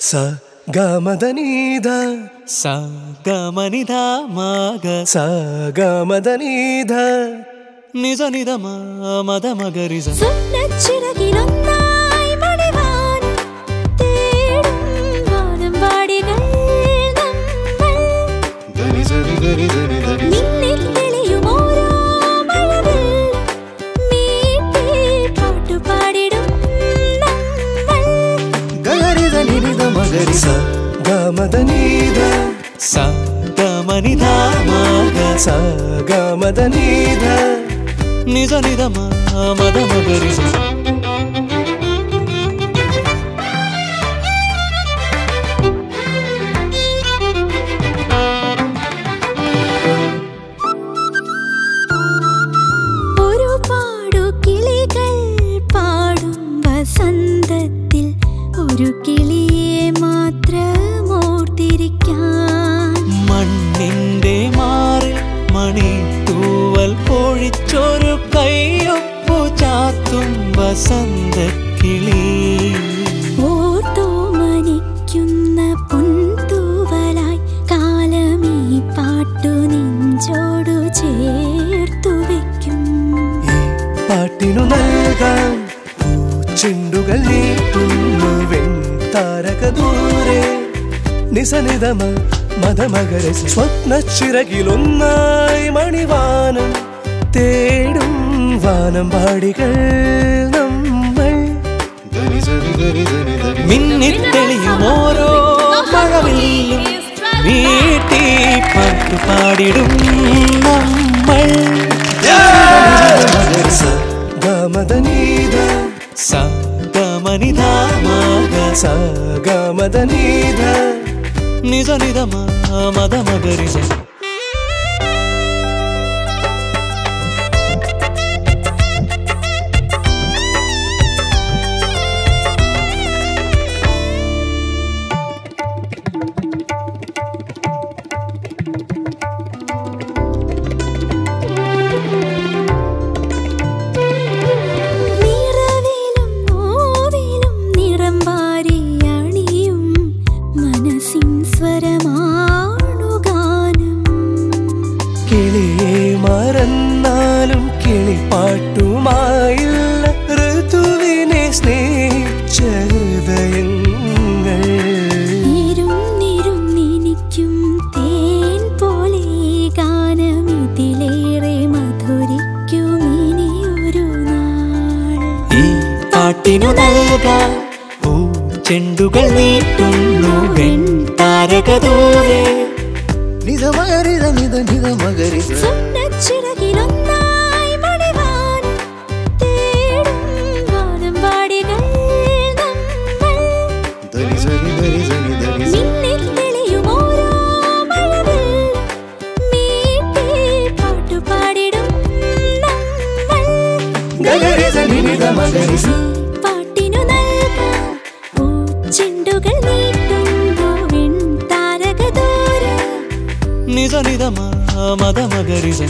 സ ഗമദനീത സ ഗമനിധ മഗ സ ഗമദനീത നിജ നിധ മദ മഗരി സ സ ഗമദനീത സ ഗമനിധ മഗ സ ഗമദനീത നിജ നിധ മദ മഗരി സ താരക ദൂരെ നിസനിതമ മതമകര സ്വപ്ന ചിറകിലൊന്നായി മണിവാനം തേടും വാനം പാടികൾ നമ്മൾ. മിന്നിത്തെളിയും ഓരോ മഴവില്ലും വീട്ടി പാട്ടുപാടിടും നമ്മൾ. സ ഗമദനീത സ ഗമനിധ മഗ സ ഗമദനീത നിജ നിധ മദ മഗരി ഹൃദയങ്ങൾ. ഇരുന്നിരുന്നിനിക്കും തേൻ പോലെ ഈ ഗാനം ഇതിലേറെ മധുരിക്കും ഇനിയൊരു നാൾ. ഈ പാട്ടിനു ഓ ചെണ്ടുകൾ നീട്ടുന്നു വെൺ താരകദൂരെ സ്വപ്നച്ചിറകിലൊന്നായി പാട്ടിനു നൽകാൻ പൂച്ചെണ്ടുകൾ നീട്ടുന്നു വെൺ താരകദൂരെ. നിജ സ